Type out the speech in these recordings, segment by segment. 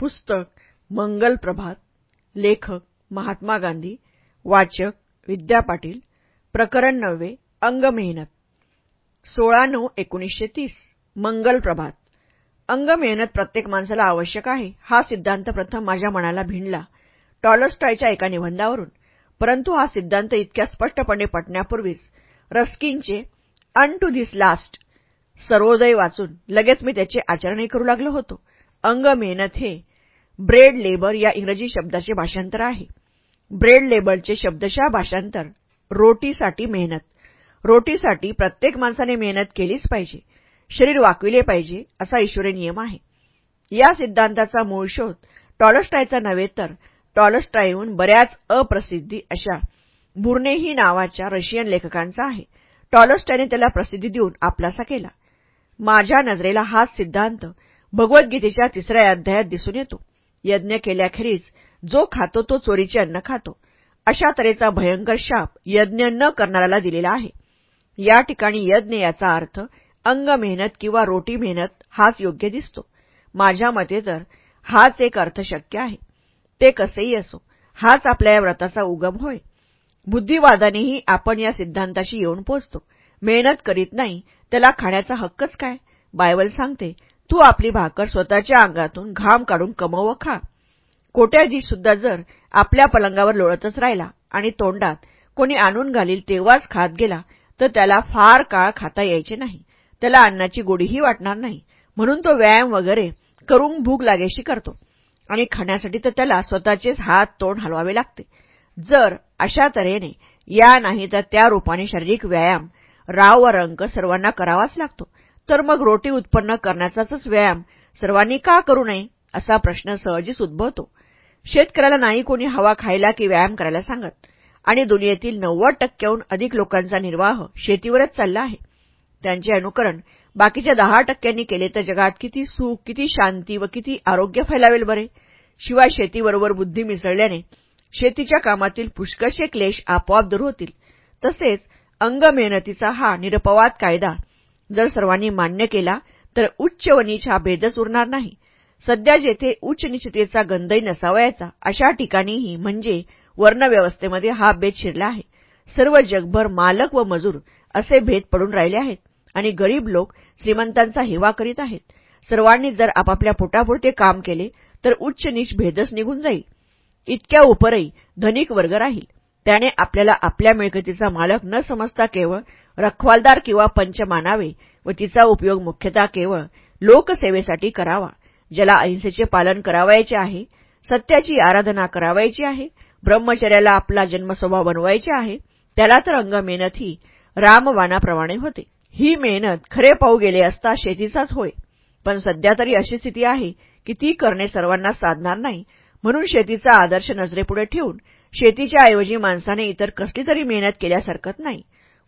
पुस्तक मंगल प्रभात लेखक महात्मा गांधी वाचक विद्या पाटील प्रकरण नववे अंग मेहनत. सोळा नऊ एकोणीसशे तीस मंगल प्रभात. अंग मेहनत प्रत्येक माणसाला आवश्यक आहे हा सिद्धांत प्रथम माझ्या मनाला भिनला टॉलस्टॉयच्या एका निबंधावरून. परंतु हा सिद्धांत इतक्या स्पष्टपणे पटण्यापूर्वीच रस्किनचे unto this last Sarvodaya वाचून लगेच मी त्याचे आचरणही करू लागलो होतो. अंग मेहनत हे ब्रेड लेबर या इंग्रजी शब्दाचे भाषांतर आहे. ब्रेड लेबरचे शब्दशः भाषांतर रोटीसाठी मेहनत. रोटीसाठी प्रत्येक माणसाने मेहनत केलीच पाहिजे. शरीर वाकविले पाहिजे असा ईश्वरी नियम आहे. या सिद्धांताचा मूळ शोध टॉलस्टायचा नव्हे तर टॉलस्टायहून बऱ्याच अप्रसिद्धी अशा बुर्नेही नावाच्या रशियन लेखकांचा आहे. टॉलस्टायने त्याला प्रसिद्धी देऊन आपलासा केला. माझ्या नजरेला हाच सिद्धांत भगवद्गीतेच्या तिसऱ्या अध्यायात दिसून येतो. यज्ञ केल्याखेरीज जो खातो तो चोरीचे अन्न खातो. अशा तऱ्हेचा भयंकर शाप यज्ञ न करणाऱ्याला दिलेला आहे. या ठिकाणी यज्ञ याचा अर्थ अंग मेहनत किंवा रोटी मेहनत हाच योग्य दिसतो. माझ्या मते तर हाच एक अर्थ शक्य आहे. ते कसेही असो हाच आपल्या या व्रताचा उगम होय. बुद्धिवादानेही आपण या सिद्धांताशी येऊन पोचतो. मेहनत करीत नाही त्याला खाण्याचा हक्कच काय? बायबल सांगते तू आपली भाकर स्वतःच्या अंगातून घाम काढून कमव खा. कोट्याजी सुद्धा जर आपल्या पलंगावर लोळतच राहिला आणि तोंडात कोणी आणून घालील तेव्हाच खात गेला तर त्याला फार काळ खाता यायचे नाही. त्याला अन्नाची गोडीही वाटणार नाही. म्हणून तो व्यायाम वगैरे करून भूक लागेशी करतो. आणि खाण्यासाठी तर त्याला स्वतःचेच हात तोंड हलवावे लागते. जर अशा तऱ्हेने या नाही तर त्या रूपाने शारीरिक व्यायाम राव व रंग सर्वांना करावाच लागतो. तर मग रोटी उत्पन्न करण्याचाच व्यायाम सर्वांनी का करू नये असा प्रश्न सहजीच उद्भवतो. शेतकऱ्याला नाही कोणी हवा खायला की व्यायाम करायला सांगत. आणि दुनियेतील नव्वद टक्क्याहून अधिक लोकांचा निर्वाह शेतीवरच चालला आहे. त्यांचे अनुकरण बाकीच्या दहा टक्क्यांनी केले तर जगात किती सुख किती शांती व किती आरोग्य फैलावेल बरे? शिवाय शेतीबरोबर बुद्धी मिसळल्याने शेतीच्या कामातील पुष्कळशे क्लेश आपोआप दूर होतील. तसेच अंग मेहनतीचा हा निरपवाद कायदा जर सर्वांनी मान्य केला तर उच्च व नीच हा भेदच उरणार नाही. सध्या जेथे उच्च निचतेचा गंधही नसावयाचा अशा ठिकाणीही म्हणजे वर्णव्यवस्थेमध्ये हा भेद शिरला आहे. सर्व जगभर मालक व मजूर असे भेद पडून राहिले आहेत आणि गरीब लोक श्रीमंतांचा हेवा करीत आहेत. सर्वांनी जर आपापल्या पोटापुरते काम केले तर उच्च नीच भेदच निघून जाईल. इतक्या उपरही धनिक वर्ग राहील. त्याने आपल्याला आपल्या मिळकतीचा मालक न समजता केवळ रखवालदार किंवा पंच मानावे व तिचा उपयोग मुख्यतः केवळ लोकसेवेसाठी करावा ज्याला अहिंसेचे पालन करावायचे आहे सत्याची आराधना करावायची आहे ब्रह्मचर्याला आपला जन्मस्वभाव बनवायचे आहे त्याला तर अंग मेहनत ही रामवानाप्रमाणे होते. ही मेहनत खरे पाहू गेले असता शेतीचाच होय पण सध्या तरी अशी स्थिती आहे की ती करणे सर्वांना साधणार नाही म्हणून शेतीचा आदर्श नजरेपुढे ठेवून शेतीच्या ऐवजी माणसाने इतर कसली तरी मेहनत केल्यास हरकत नाही.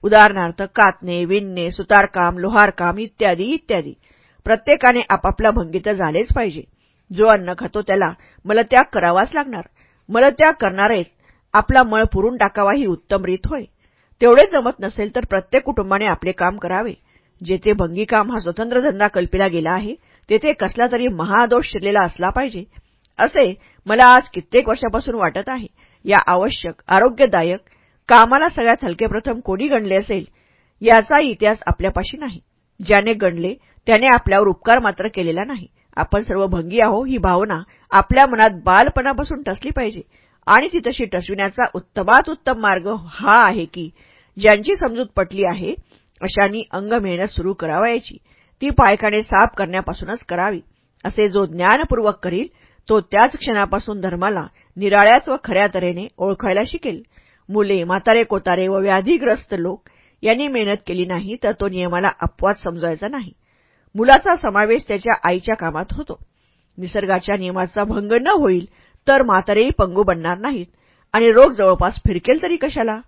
उदाहरणार्थ कातणे विणणे सुतारकाम लोहारकाम इत्यादी इत्यादी. प्रत्येकाने आपापल्या भंगीत झालेच पाहिजे. जो अन्न खातो त्याला मलत्याग करावाच लागणार. मलत्याग करणारेच आपला मळ पुरून टाकावा ही उत्तम रीत होय. तेवढे जमत नसेल तर प्रत्येक कुटुंबाने आपले काम करावे. जेथे भंगीकाम हा स्वतंत्र धंदा कल्पिला गेला आहे तेथे कसला तरी महादोष शिरलेला असला पाहिजे. असे मला आज कित्येक वर्षापासून वाटत आहे. या आवश्यक आरोग्यदायक कामाला सगळ्यात हलके प्रथम कोणी गणले असेल? याचा इतिहास आपल्यापाशी नाही. ज्याने गणले त्याने आपल्यावर उपकार मात्र केलेला नाही. आपण सर्व भंगी आहो ही भावना आपल्या मनात बालपणापासून टसली पाहिजे. आणि ती तशी टसविण्याचा उत्तमात उत्तम मार्ग हा आहे की ज्यांची समजूत पटली आहे अशांनी अंग मेहनत सुरू करावायची. ती पायखाने साफ करण्यापासूनच करावी. असे जो ज्ञानपूर्वक करील तो त्याच क्षणापासून धर्माला निराळ्याच व खऱ्या तऱ्हेने ओळखायला शिकेल. मुले म्हातारे कोतारे व व्याधीग्रस्त लोक यांनी मेहनत केली नाही तर तो नियमाला अपवाद समजायचा नाही. मुलाचा समावेश त्याच्या आईच्या कामात होतो. निसर्गाच्या नियमाचा भंग न होईल तर म्हातारेही पंगू बनणार नाहीत आणि रोग जवळपास फिरकेल तरी कशाला?